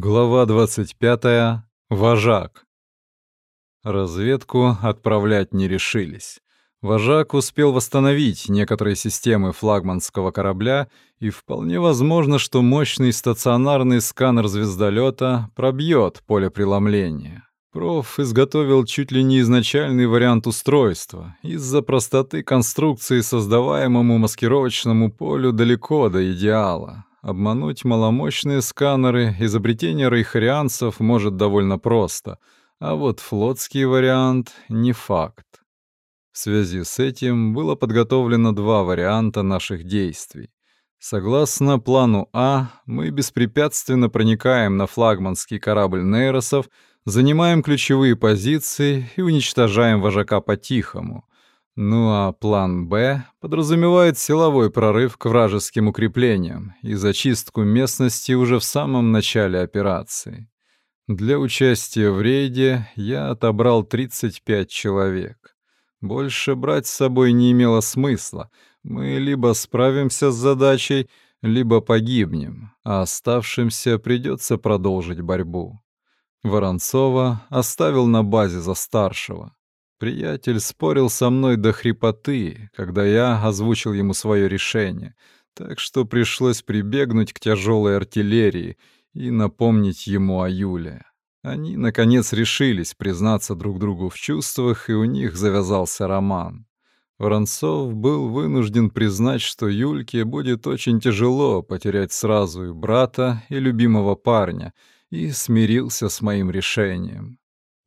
Глава 25. Вожак. Разведку отправлять не решились. Вожак успел восстановить некоторые системы флагманского корабля, и вполне возможно, что мощный стационарный сканер звездолета пробьет поле преломления. Проф изготовил чуть ли не изначальный вариант устройства. Из-за простоты конструкции создаваемому маскировочному полю далеко до идеала. Обмануть маломощные сканеры изобретение рейхарианцев может довольно просто, а вот флотский вариант — не факт. В связи с этим было подготовлено два варианта наших действий. Согласно плану А, мы беспрепятственно проникаем на флагманский корабль Нейросов, занимаем ключевые позиции и уничтожаем вожака по-тихому. Ну а план «Б» подразумевает силовой прорыв к вражеским укреплениям и зачистку местности уже в самом начале операции. Для участия в рейде я отобрал 35 человек. Больше брать с собой не имело смысла. Мы либо справимся с задачей, либо погибнем, а оставшимся придется продолжить борьбу. Воронцова оставил на базе за старшего. Приятель спорил со мной до хрипоты, когда я озвучил ему свое решение, так что пришлось прибегнуть к тяжелой артиллерии и напомнить ему о Юле. Они, наконец, решились признаться друг другу в чувствах, и у них завязался роман. Воронцов был вынужден признать, что Юльке будет очень тяжело потерять сразу и брата, и любимого парня, и смирился с моим решением.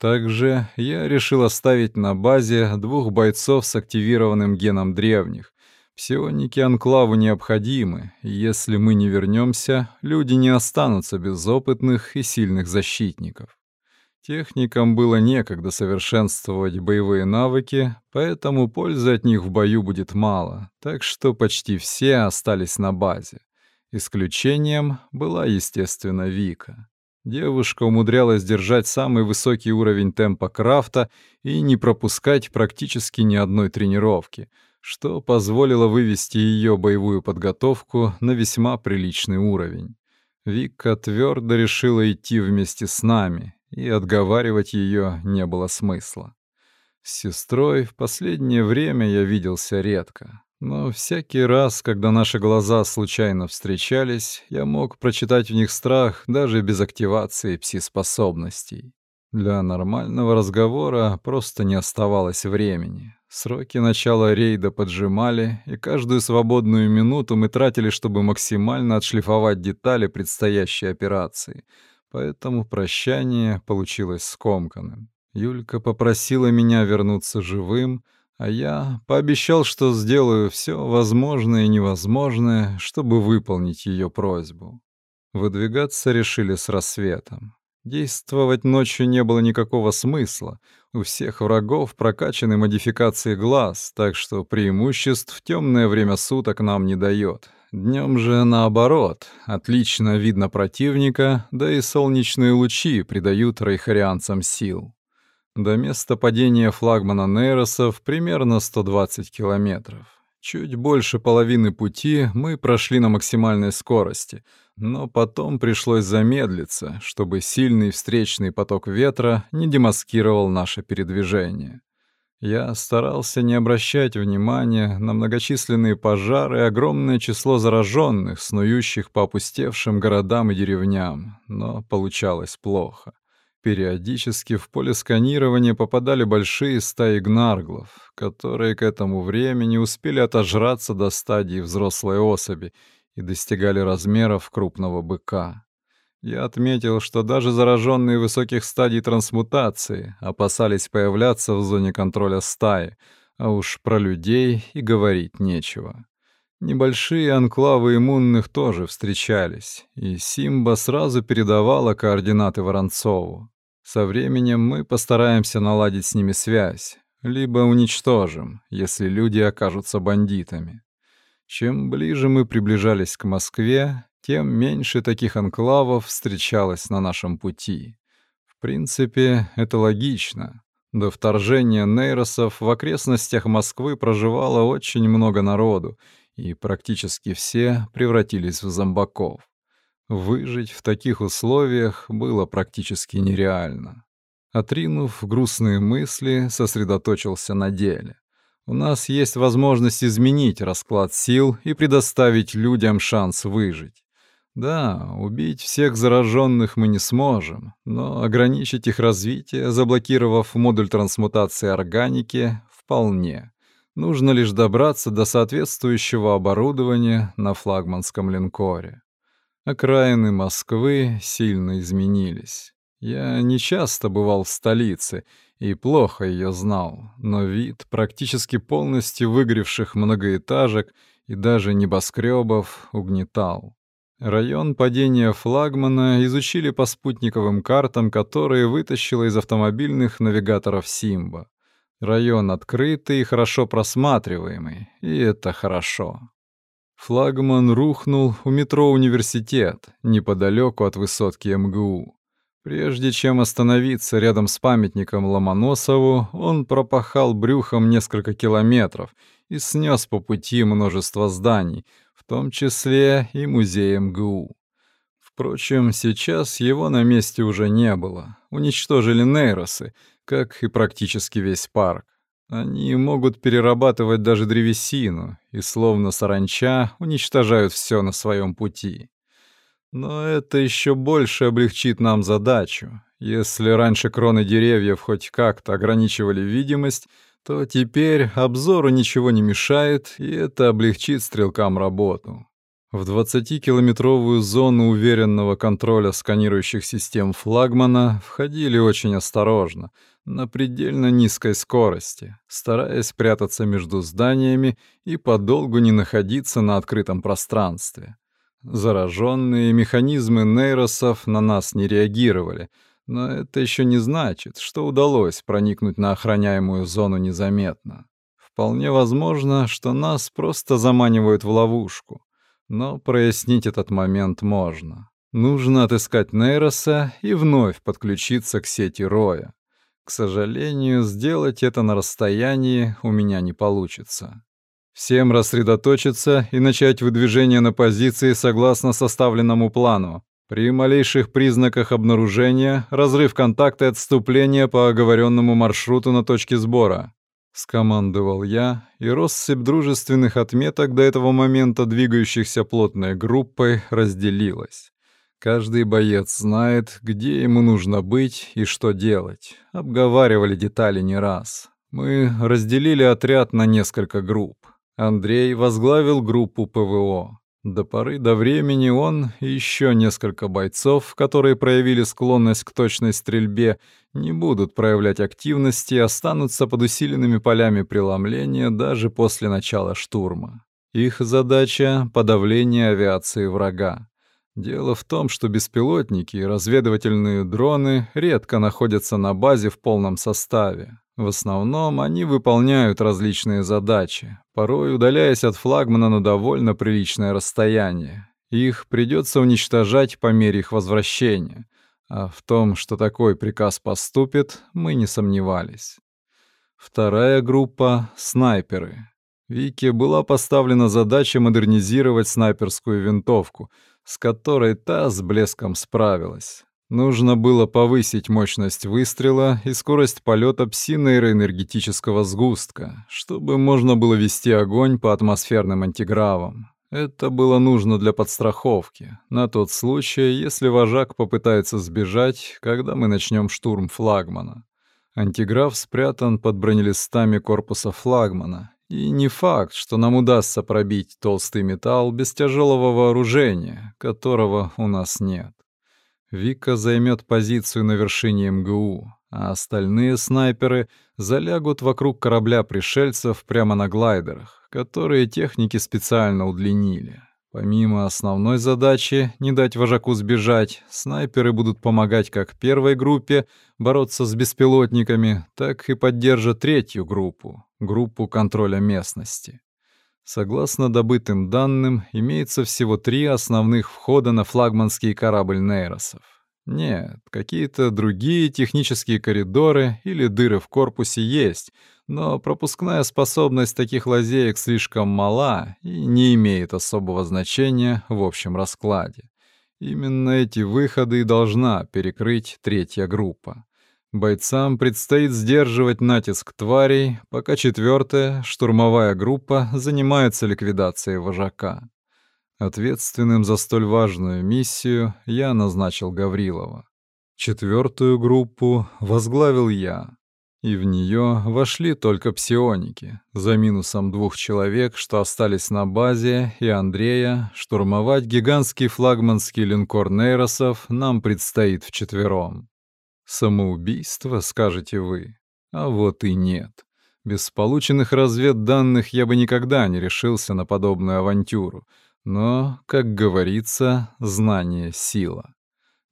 Также я решил оставить на базе двух бойцов с активированным геном древних. Псионики Анклаву необходимы, если мы не вернемся, люди не останутся без опытных и сильных защитников. Техникам было некогда совершенствовать боевые навыки, поэтому пользы от них в бою будет мало, так что почти все остались на базе. Исключением была, естественно, Вика. Девушка умудрялась держать самый высокий уровень темпа крафта и не пропускать практически ни одной тренировки, что позволило вывести ее боевую подготовку на весьма приличный уровень. Вика твердо решила идти вместе с нами, и отговаривать ее не было смысла. С сестрой в последнее время я виделся редко. Но всякий раз, когда наши глаза случайно встречались, я мог прочитать в них страх даже без активации пси-способностей. Для нормального разговора просто не оставалось времени. Сроки начала рейда поджимали, и каждую свободную минуту мы тратили, чтобы максимально отшлифовать детали предстоящей операции. Поэтому прощание получилось скомканным. Юлька попросила меня вернуться живым — а я пообещал, что сделаю все возможное и невозможное, чтобы выполнить ее просьбу. Выдвигаться решили с рассветом. Действовать ночью не было никакого смысла. У всех врагов прокачаны модификации глаз, так что преимуществ в темное время суток нам не дает. Днем же наоборот, отлично видно противника, да и солнечные лучи придают рейхарианцам сил. До места падения флагмана Нейросов примерно 120 километров. Чуть больше половины пути мы прошли на максимальной скорости, но потом пришлось замедлиться, чтобы сильный встречный поток ветра не демаскировал наше передвижение. Я старался не обращать внимания на многочисленные пожары и огромное число зараженных, снующих по опустевшим городам и деревням, но получалось плохо. Периодически в поле сканирования попадали большие стаи гнарглов, которые к этому времени успели отожраться до стадии взрослой особи и достигали размеров крупного быка. Я отметил, что даже зараженные высоких стадий трансмутации опасались появляться в зоне контроля стаи, а уж про людей и говорить нечего. Небольшие анклавы иммунных тоже встречались, и Симба сразу передавала координаты Воронцову. Со временем мы постараемся наладить с ними связь, либо уничтожим, если люди окажутся бандитами. Чем ближе мы приближались к Москве, тем меньше таких анклавов встречалось на нашем пути. В принципе, это логично. До вторжения нейросов в окрестностях Москвы проживало очень много народу, и практически все превратились в зомбаков. Выжить в таких условиях было практически нереально. Отринув грустные мысли, сосредоточился на деле. У нас есть возможность изменить расклад сил и предоставить людям шанс выжить. Да, убить всех зараженных мы не сможем, но ограничить их развитие, заблокировав модуль трансмутации органики, вполне. Нужно лишь добраться до соответствующего оборудования на флагманском линкоре. Окраины Москвы сильно изменились. Я не часто бывал в столице и плохо ее знал, но вид практически полностью выгоревших многоэтажек и даже небоскребов угнетал. Район падения флагмана изучили по спутниковым картам, которые вытащила из автомобильных навигаторов Симба. Район открытый и хорошо просматриваемый, и это хорошо. Флагман рухнул у метро «Университет», неподалеку от высотки МГУ. Прежде чем остановиться рядом с памятником Ломоносову, он пропахал брюхом несколько километров и снес по пути множество зданий, в том числе и музей МГУ. Впрочем, сейчас его на месте уже не было. Уничтожили нейросы, как и практически весь парк. Они могут перерабатывать даже древесину и, словно саранча, уничтожают все на своем пути. Но это еще больше облегчит нам задачу. Если раньше кроны деревьев хоть как-то ограничивали видимость, то теперь обзору ничего не мешает, и это облегчит стрелкам работу. В 20-километровую зону уверенного контроля сканирующих систем флагмана входили очень осторожно, на предельно низкой скорости, стараясь прятаться между зданиями и подолгу не находиться на открытом пространстве. Зараженные механизмы нейросов на нас не реагировали, но это еще не значит, что удалось проникнуть на охраняемую зону незаметно. Вполне возможно, что нас просто заманивают в ловушку. Но прояснить этот момент можно. Нужно отыскать Нейроса и вновь подключиться к сети Роя. К сожалению, сделать это на расстоянии у меня не получится. Всем рассредоточиться и начать выдвижение на позиции согласно составленному плану. При малейших признаках обнаружения разрыв контакта и отступление по оговоренному маршруту на точке сбора. Скомандовал я, и россыпь дружественных отметок до этого момента двигающихся плотной группой разделилась. Каждый боец знает, где ему нужно быть и что делать. Обговаривали детали не раз. Мы разделили отряд на несколько групп. Андрей возглавил группу ПВО. До поры до времени он и еще несколько бойцов, которые проявили склонность к точной стрельбе, не будут проявлять активности и останутся под усиленными полями преломления даже после начала штурма. Их задача — подавление авиации врага. Дело в том, что беспилотники и разведывательные дроны редко находятся на базе в полном составе. В основном они выполняют различные задачи, порой удаляясь от флагмана на довольно приличное расстояние. Их придется уничтожать по мере их возвращения. А в том, что такой приказ поступит, мы не сомневались. Вторая группа — снайперы. Вике была поставлена задача модернизировать снайперскую винтовку, с которой та с блеском справилась. Нужно было повысить мощность выстрела и скорость полета пси-нейроэнергетического сгустка, чтобы можно было вести огонь по атмосферным антигравам. Это было нужно для подстраховки, на тот случай, если вожак попытается сбежать, когда мы начнем штурм флагмана. Антиграф спрятан под бронелистами корпуса флагмана, и не факт, что нам удастся пробить толстый металл без тяжелого вооружения, которого у нас нет. Вика займет позицию на вершине МГУ, а остальные снайперы залягут вокруг корабля пришельцев прямо на глайдерах, которые техники специально удлинили. Помимо основной задачи не дать вожаку сбежать, снайперы будут помогать как первой группе бороться с беспилотниками, так и поддержат третью группу, группу контроля местности. Согласно добытым данным, имеется всего три основных входа на флагманский корабль Нейросов. Нет, какие-то другие технические коридоры или дыры в корпусе есть, но пропускная способность таких лазеек слишком мала и не имеет особого значения в общем раскладе. Именно эти выходы и должна перекрыть третья группа. Бойцам предстоит сдерживать натиск тварей, пока четвертая, штурмовая группа, занимается ликвидацией вожака. Ответственным за столь важную миссию я назначил Гаврилова. Четвертую группу возглавил я, и в нее вошли только псионики, за минусом двух человек, что остались на базе, и Андрея, штурмовать гигантский флагманский линкор Нейросов нам предстоит вчетвером. Самоубийство, скажете вы? А вот и нет. Без полученных разведданных я бы никогда не решился на подобную авантюру. Но, как говорится, знание — сила.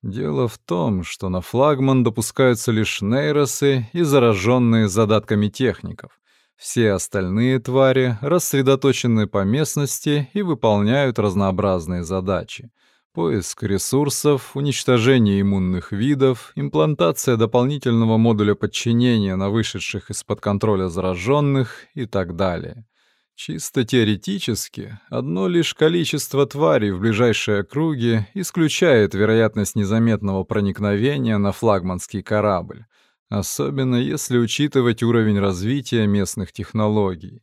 Дело в том, что на флагман допускаются лишь нейросы и зараженные задатками техников. Все остальные твари рассредоточены по местности и выполняют разнообразные задачи. Поиск ресурсов, уничтожение иммунных видов, имплантация дополнительного модуля подчинения на вышедших из-под контроля зараженных и так далее. Чисто теоретически, одно лишь количество тварей в ближайшей округе исключает вероятность незаметного проникновения на флагманский корабль, особенно если учитывать уровень развития местных технологий.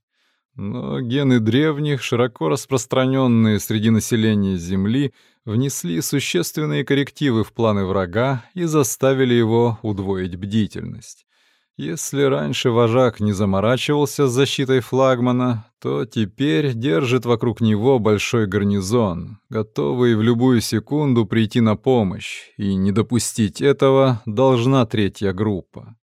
Но гены древних, широко распространенные среди населения Земли, внесли существенные коррективы в планы врага и заставили его удвоить бдительность. Если раньше вожак не заморачивался с защитой флагмана, то теперь держит вокруг него большой гарнизон, готовый в любую секунду прийти на помощь, и не допустить этого должна третья группа.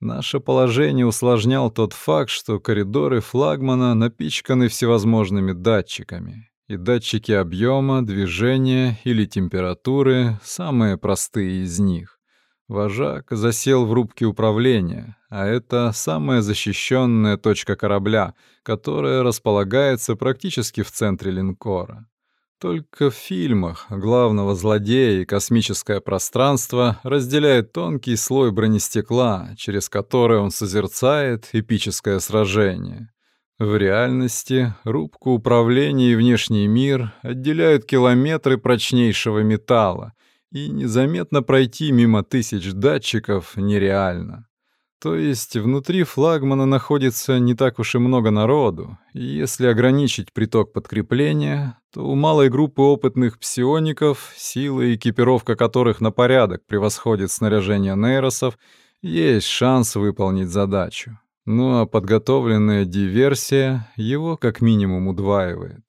Наше положение усложнял тот факт, что коридоры флагмана напичканы всевозможными датчиками, и датчики объема, движения или температуры — самые простые из них. Вожак засел в рубке управления, а это самая защищенная точка корабля, которая располагается практически в центре линкора. Только в фильмах главного злодея и космическое пространство разделяет тонкий слой бронестекла, через который он созерцает эпическое сражение. В реальности рубку управления и внешний мир отделяют километры прочнейшего металла, и незаметно пройти мимо тысяч датчиков нереально. То есть внутри флагмана находится не так уж и много народу, и если ограничить приток подкрепления, то у малой группы опытных псиоников, сила и экипировка которых на порядок превосходит снаряжение нейросов, есть шанс выполнить задачу. Ну а подготовленная диверсия его как минимум удваивает.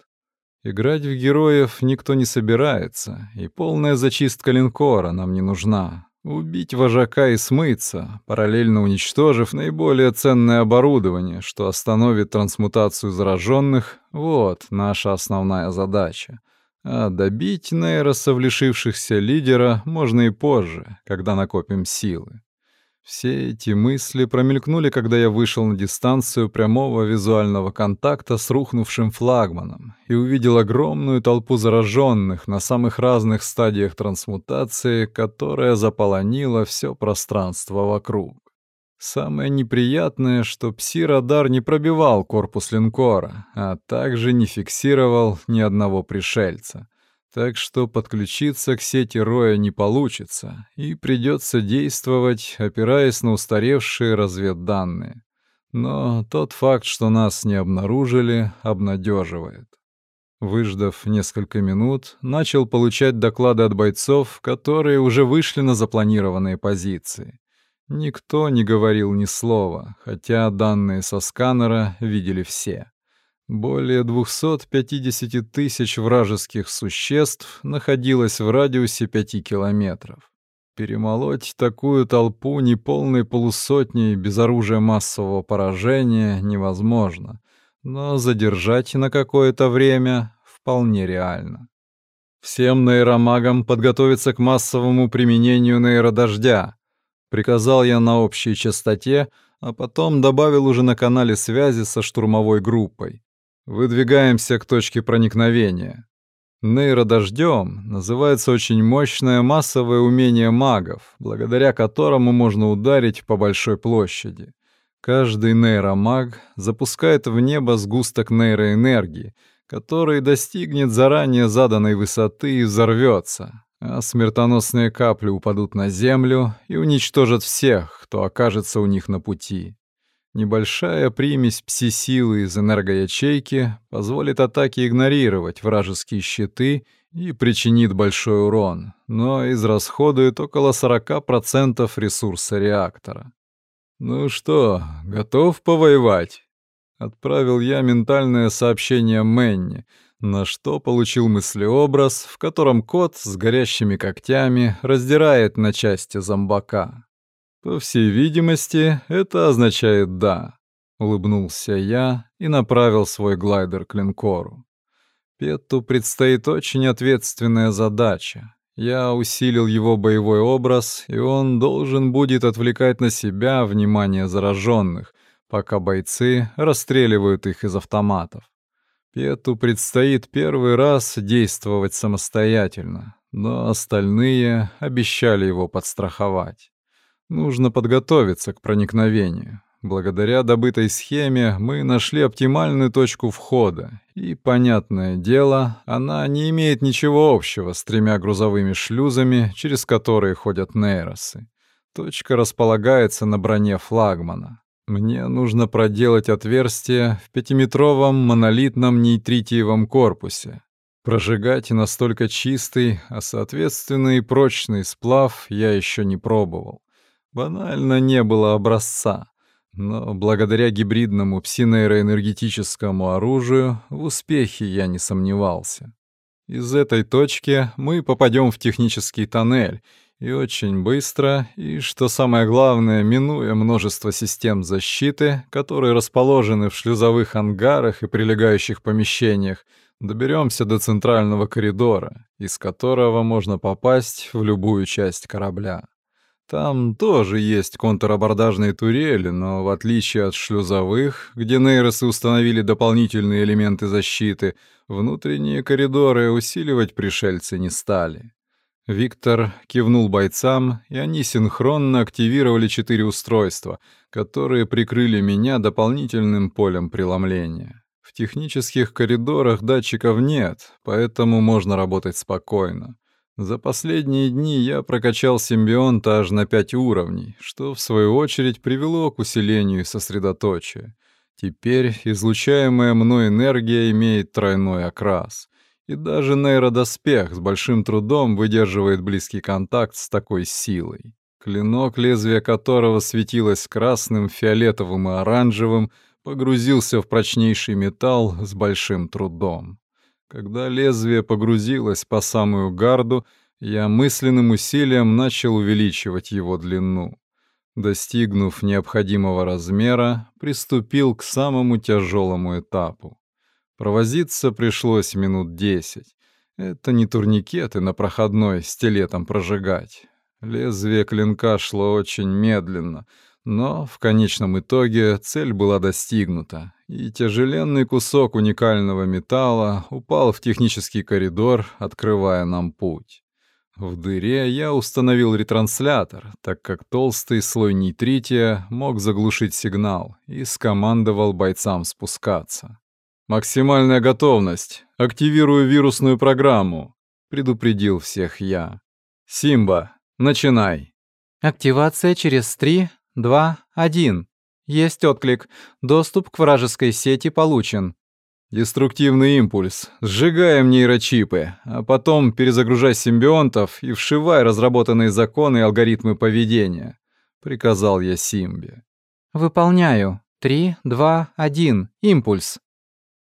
Играть в героев никто не собирается, и полная зачистка линкора нам не нужна. Убить вожака и смыться, параллельно уничтожив наиболее ценное оборудование, что остановит трансмутацию зараженных, вот наша основная задача. А добить нейросов, лишившихся лидера, можно и позже, когда накопим силы. Все эти мысли промелькнули, когда я вышел на дистанцию прямого визуального контакта с рухнувшим флагманом и увидел огромную толпу зараженных на самых разных стадиях трансмутации, которая заполонила все пространство вокруг. Самое неприятное, что пси-радар не пробивал корпус линкора, а также не фиксировал ни одного пришельца так что подключиться к сети Роя не получится, и придется действовать, опираясь на устаревшие разведданные. Но тот факт, что нас не обнаружили, обнадеживает. Выждав несколько минут, начал получать доклады от бойцов, которые уже вышли на запланированные позиции. Никто не говорил ни слова, хотя данные со сканера видели все. Более 250 тысяч вражеских существ находилось в радиусе 5 километров. Перемолоть такую толпу неполной полусотней без оружия массового поражения невозможно, но задержать на какое-то время вполне реально. Всем нейромагам подготовиться к массовому применению нейродождя. Приказал я на общей частоте, а потом добавил уже на канале связи со штурмовой группой. Выдвигаемся к точке проникновения. Нейродождем называется очень мощное массовое умение магов, благодаря которому можно ударить по большой площади. Каждый нейромаг запускает в небо сгусток нейроэнергии, который достигнет заранее заданной высоты и взорвется, а смертоносные капли упадут на землю и уничтожат всех, кто окажется у них на пути. Небольшая примесь пси-силы из энергоячейки позволит атаке игнорировать вражеские щиты и причинит большой урон, но израсходует около 40% ресурса реактора. «Ну что, готов повоевать?» Отправил я ментальное сообщение Мэнни, на что получил мыслеобраз, в котором кот с горящими когтями раздирает на части зомбака. По всей видимости, это означает «да», — улыбнулся я и направил свой глайдер к линкору. Петту предстоит очень ответственная задача. Я усилил его боевой образ, и он должен будет отвлекать на себя внимание зараженных, пока бойцы расстреливают их из автоматов. Пету предстоит первый раз действовать самостоятельно, но остальные обещали его подстраховать. Нужно подготовиться к проникновению. Благодаря добытой схеме мы нашли оптимальную точку входа, и, понятное дело, она не имеет ничего общего с тремя грузовыми шлюзами, через которые ходят нейросы. Точка располагается на броне флагмана. Мне нужно проделать отверстие в пятиметровом монолитном нейтритиевом корпусе. Прожигать настолько чистый, а соответственно и прочный сплав я еще не пробовал. Банально не было образца. Но благодаря гибридному псинейроэнергетическому оружию в успехе я не сомневался. Из этой точки мы попадем в технический тоннель, и очень быстро, и, что самое главное, минуя множество систем защиты, которые расположены в шлюзовых ангарах и прилегающих помещениях, доберемся до центрального коридора, из которого можно попасть в любую часть корабля. Там тоже есть контрабордажные турели, но в отличие от шлюзовых, где нейросы установили дополнительные элементы защиты, внутренние коридоры усиливать пришельцы не стали. Виктор кивнул бойцам, и они синхронно активировали четыре устройства, которые прикрыли меня дополнительным полем преломления. В технических коридорах датчиков нет, поэтому можно работать спокойно. За последние дни я прокачал симбионта аж на пять уровней, что, в свою очередь, привело к усилению сосредоточия. Теперь излучаемая мной энергия имеет тройной окрас. И даже нейродоспех с большим трудом выдерживает близкий контакт с такой силой. Клинок, лезвие которого светилось красным, фиолетовым и оранжевым, погрузился в прочнейший металл с большим трудом. Когда лезвие погрузилось по самую гарду, я мысленным усилием начал увеличивать его длину. Достигнув необходимого размера, приступил к самому тяжелому этапу. Провозиться пришлось минут десять. Это не турникеты на проходной стилетом прожигать. Лезвие клинка шло очень медленно — но в конечном итоге цель была достигнута, и тяжеленный кусок уникального металла упал в технический коридор, открывая нам путь. В дыре я установил ретранслятор, так как толстый слой нейтрития мог заглушить сигнал, и скомандовал бойцам спускаться. «Максимальная готовность. Активирую вирусную программу», — предупредил всех я. «Симба, начинай». «Активация через три, два, один. Есть отклик. Доступ к вражеской сети получен. Деструктивный импульс. Сжигаем нейрочипы, а потом перезагружай симбионтов и вшивай разработанные законы и алгоритмы поведения, приказал я Симбе. Выполняю. Три, два, один. Импульс.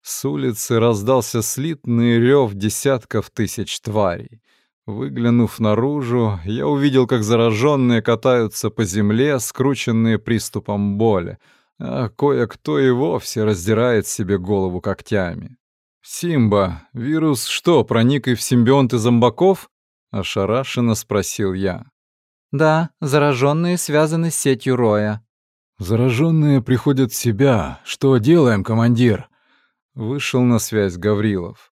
С улицы раздался слитный рев десятков тысяч тварей. Выглянув наружу, я увидел, как зараженные катаются по земле, скрученные приступом боли, а кое-кто и вовсе раздирает себе голову когтями. «Симба, вирус что, проник и в симбионты зомбаков?» — ошарашенно спросил я. «Да, зараженные связаны с сетью Роя». «Зараженные приходят в себя. Что делаем, командир?» Вышел на связь Гаврилов.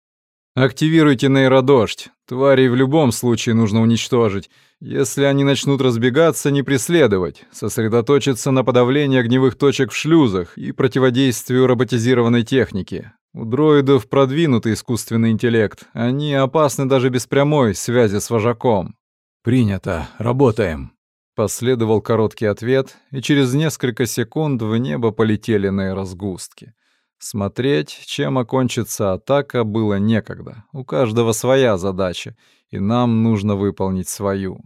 «Активируйте нейродождь. Тварей в любом случае нужно уничтожить. Если они начнут разбегаться, не преследовать. Сосредоточиться на подавлении огневых точек в шлюзах и противодействию роботизированной технике. У дроидов продвинутый искусственный интеллект. Они опасны даже без прямой связи с вожаком. «Принято. Работаем». Последовал короткий ответ, и через несколько секунд в небо полетели нейросгустки. Смотреть, чем окончится атака, было некогда. У каждого своя задача, и нам нужно выполнить свою.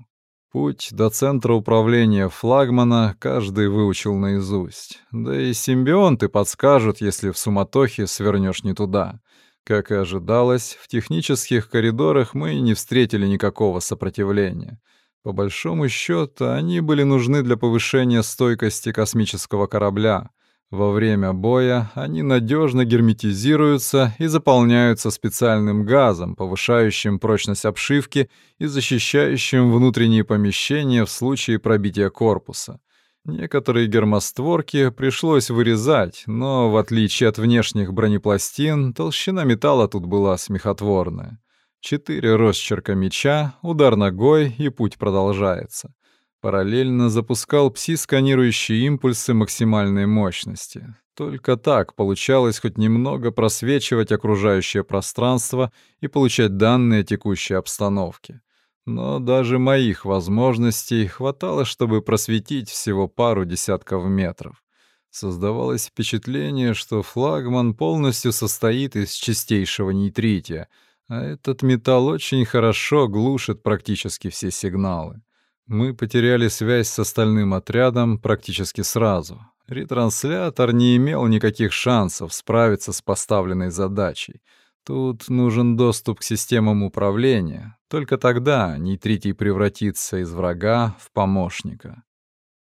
Путь до центра управления флагмана каждый выучил наизусть. Да и симбионты подскажут, если в суматохе свернешь не туда. Как и ожидалось, в технических коридорах мы не встретили никакого сопротивления. По большому счету, они были нужны для повышения стойкости космического корабля. Во время боя они надежно герметизируются и заполняются специальным газом, повышающим прочность обшивки и защищающим внутренние помещения в случае пробития корпуса. Некоторые гермостворки пришлось вырезать, но, в отличие от внешних бронепластин, толщина металла тут была смехотворная. Четыре росчерка меча, удар ногой, и путь продолжается. Параллельно запускал пси-сканирующие импульсы максимальной мощности. Только так получалось хоть немного просвечивать окружающее пространство и получать данные о текущей обстановке. Но даже моих возможностей хватало, чтобы просветить всего пару десятков метров. Создавалось впечатление, что флагман полностью состоит из чистейшего нейтрития, а этот металл очень хорошо глушит практически все сигналы. Мы потеряли связь с остальным отрядом практически сразу. Ретранслятор не имел никаких шансов справиться с поставленной задачей. Тут нужен доступ к системам управления. Только тогда нейтритий превратится из врага в помощника.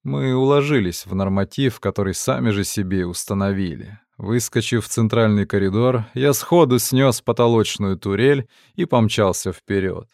Мы уложились в норматив, который сами же себе установили. Выскочив в центральный коридор, я сходу снес потолочную турель и помчался вперед.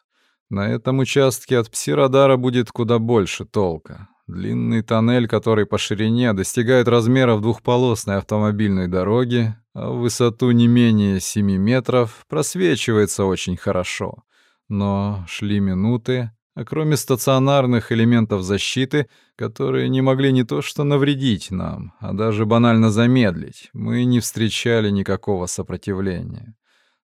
На этом участке от пси-радара будет куда больше толка. Длинный тоннель, который по ширине достигает размеров двухполосной автомобильной дороги, а в высоту не менее 7 метров, просвечивается очень хорошо. Но шли минуты, а кроме стационарных элементов защиты, которые не могли не то что навредить нам, а даже банально замедлить, мы не встречали никакого сопротивления.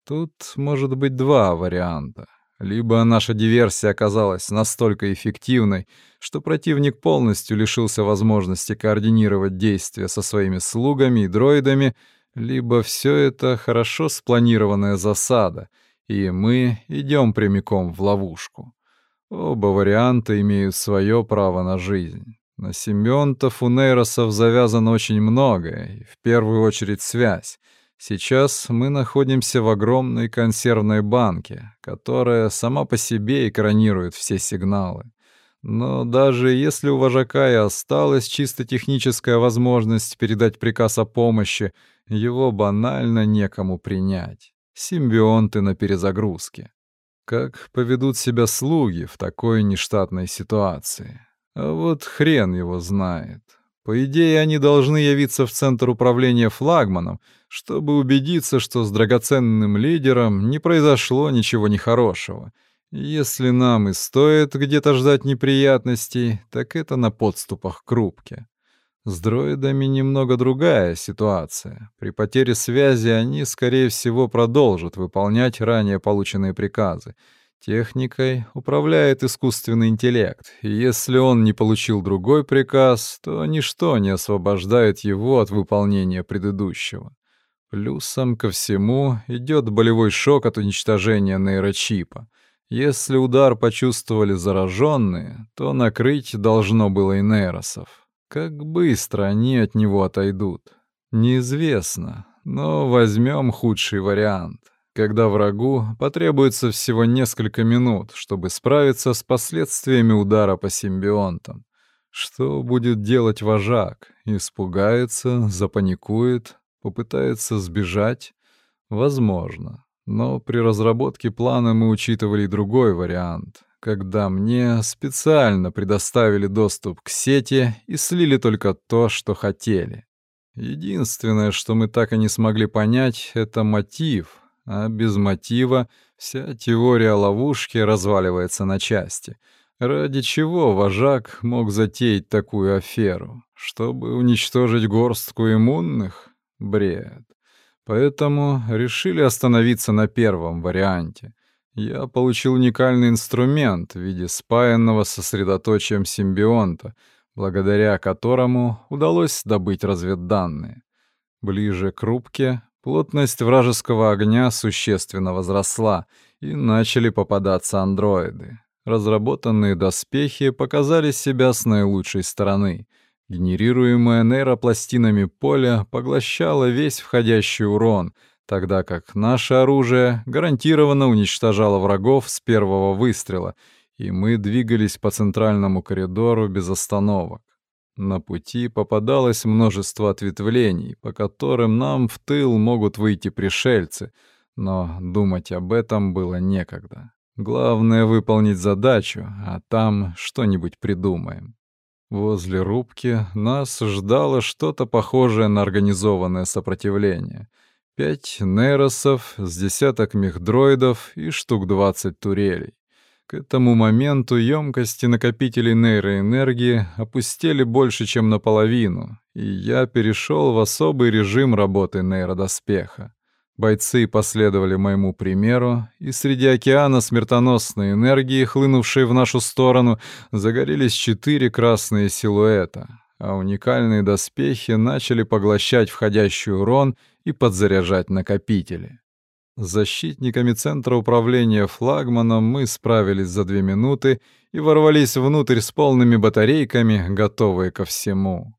Тут может быть два варианта. Либо наша диверсия оказалась настолько эффективной, что противник полностью лишился возможности координировать действия со своими слугами и дроидами, либо все это хорошо спланированная засада, и мы идем прямиком в ловушку. Оба варианта имеют свое право на жизнь. На симбионтов у нейросов завязано очень многое, в первую очередь связь. Сейчас мы находимся в огромной консервной банке, которая сама по себе экранирует все сигналы. Но даже если у вожака и осталась чисто техническая возможность передать приказ о помощи, его банально некому принять. Симбионты на перезагрузке. Как поведут себя слуги в такой нештатной ситуации? А вот хрен его знает. По идее, они должны явиться в центр управления флагманом, чтобы убедиться, что с драгоценным лидером не произошло ничего нехорошего. Если нам и стоит где-то ждать неприятностей, так это на подступах к рубке. С дроидами немного другая ситуация. При потере связи они, скорее всего, продолжат выполнять ранее полученные приказы — Техникой управляет искусственный интеллект, и если он не получил другой приказ, то ничто не освобождает его от выполнения предыдущего. Плюсом ко всему идет болевой шок от уничтожения нейрочипа. Если удар почувствовали зараженные, то накрыть должно было и нейросов. Как быстро они от него отойдут? Неизвестно, но возьмем худший вариант когда врагу потребуется всего несколько минут, чтобы справиться с последствиями удара по симбионтам. Что будет делать вожак? Испугается, запаникует, попытается сбежать? Возможно. Но при разработке плана мы учитывали другой вариант, когда мне специально предоставили доступ к сети и слили только то, что хотели. Единственное, что мы так и не смогли понять, это мотив, а без мотива вся теория ловушки разваливается на части. Ради чего вожак мог затеять такую аферу? Чтобы уничтожить горстку иммунных? Бред. Поэтому решили остановиться на первом варианте. Я получил уникальный инструмент в виде спаянного сосредоточием симбионта, благодаря которому удалось добыть разведданные. Ближе к рубке плотность вражеского огня существенно возросла, и начали попадаться андроиды. Разработанные доспехи показали себя с наилучшей стороны. Генерируемое нейропластинами поле поглощало весь входящий урон, тогда как наше оружие гарантированно уничтожало врагов с первого выстрела, и мы двигались по центральному коридору без остановок. На пути попадалось множество ответвлений, по которым нам в тыл могут выйти пришельцы, но думать об этом было некогда. Главное — выполнить задачу, а там что-нибудь придумаем. Возле рубки нас ждало что-то похожее на организованное сопротивление. Пять нейросов с десяток мехдроидов и штук двадцать турелей. К этому моменту емкости накопителей нейроэнергии опустили больше, чем наполовину, и я перешел в особый режим работы нейродоспеха. Бойцы последовали моему примеру, и среди океана смертоносной энергии, хлынувшей в нашу сторону, загорелись четыре красные силуэта, а уникальные доспехи начали поглощать входящий урон и подзаряжать накопители. С защитниками центра управления флагманом мы справились за две минуты и ворвались внутрь с полными батарейками, готовые ко всему.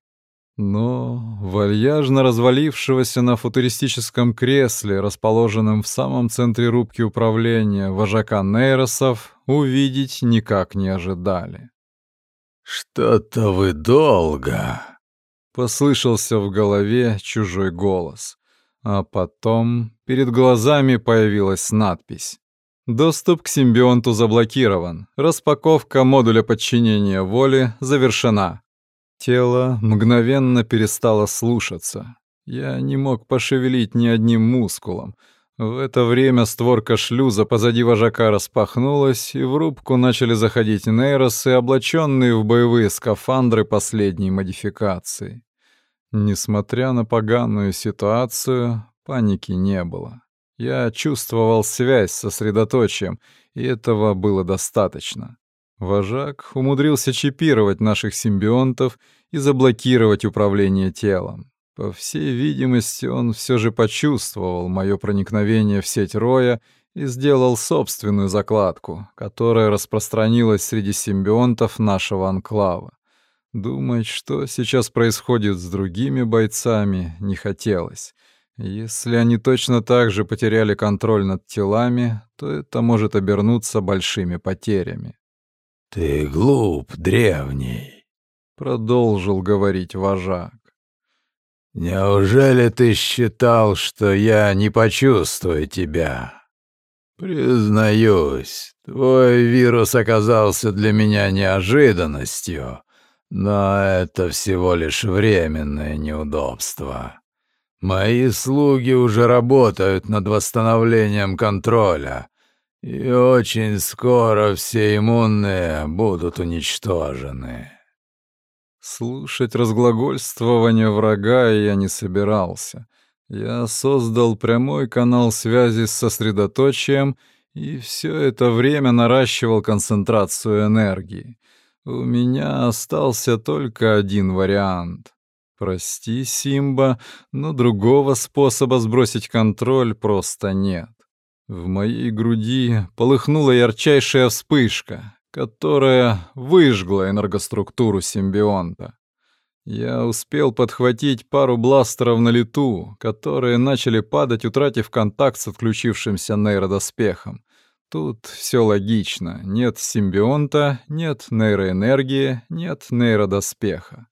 Но вальяжно развалившегося на футуристическом кресле, расположенном в самом центре рубки управления, вожака нейросов, увидеть никак не ожидали. «Что-то вы долго!» — послышался в голове чужой голос. А потом перед глазами появилась надпись. Доступ к симбионту заблокирован. Распаковка модуля подчинения воли завершена. Тело мгновенно перестало слушаться. Я не мог пошевелить ни одним мускулом. В это время створка шлюза позади вожака распахнулась, и в рубку начали заходить нейросы, облаченные в боевые скафандры последней модификации. Несмотря на поганую ситуацию, паники не было. Я чувствовал связь со средоточием, и этого было достаточно. Вожак умудрился чипировать наших симбионтов и заблокировать управление телом. По всей видимости, он все же почувствовал мое проникновение в сеть Роя и сделал собственную закладку, которая распространилась среди симбионтов нашего анклава. Думать, что сейчас происходит с другими бойцами, не хотелось. Если они точно так же потеряли контроль над телами, то это может обернуться большими потерями. «Ты глуп, древний», — продолжил говорить вожак. «Неужели ты считал, что я не почувствую тебя? Признаюсь, твой вирус оказался для меня неожиданностью». Но это всего лишь временное неудобство. Мои слуги уже работают над восстановлением контроля, и очень скоро все иммунные будут уничтожены. Слушать разглагольствование врага я не собирался. Я создал прямой канал связи с сосредоточием и все это время наращивал концентрацию энергии. У меня остался только один вариант. Прости, Симба, но другого способа сбросить контроль просто нет. В моей груди полыхнула ярчайшая вспышка, которая выжгла энергоструктуру симбионта. Я успел подхватить пару бластеров на лету, которые начали падать, утратив контакт с отключившимся нейродоспехом. Тут все логично. Нет симбионта, нет нейроэнергии, нет нейродоспеха.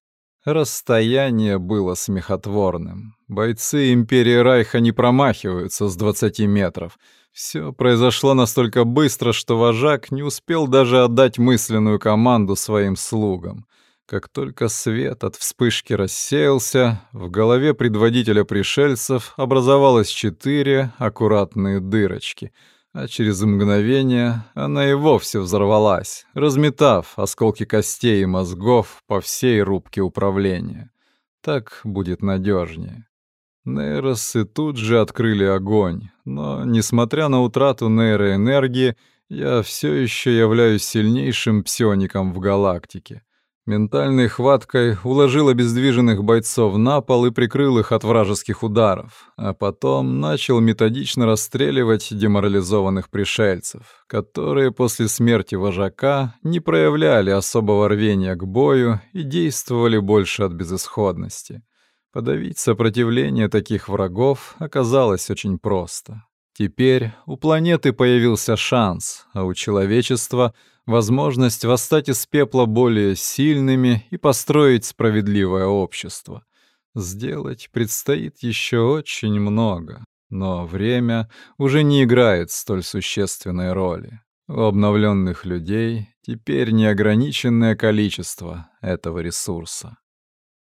Расстояние было смехотворным. Бойцы Империи Райха не промахиваются с 20 метров. Все произошло настолько быстро, что вожак не успел даже отдать мысленную команду своим слугам. Как только свет от вспышки рассеялся, в голове предводителя пришельцев образовалось четыре аккуратные дырочки — а через мгновение она и вовсе взорвалась, разметав осколки костей и мозгов по всей рубке управления. Так будет надежнее. Нейросы тут же открыли огонь, но, несмотря на утрату нейроэнергии, я все еще являюсь сильнейшим псиоником в галактике. Ментальной хваткой уложил обездвиженных бойцов на пол и прикрыл их от вражеских ударов, а потом начал методично расстреливать деморализованных пришельцев, которые после смерти вожака не проявляли особого рвения к бою и действовали больше от безысходности. Подавить сопротивление таких врагов оказалось очень просто. Теперь у планеты появился шанс, а у человечества — возможность восстать из пепла более сильными и построить справедливое общество. Сделать предстоит еще очень много, но время уже не играет столь существенной роли. У обновленных людей теперь неограниченное количество этого ресурса.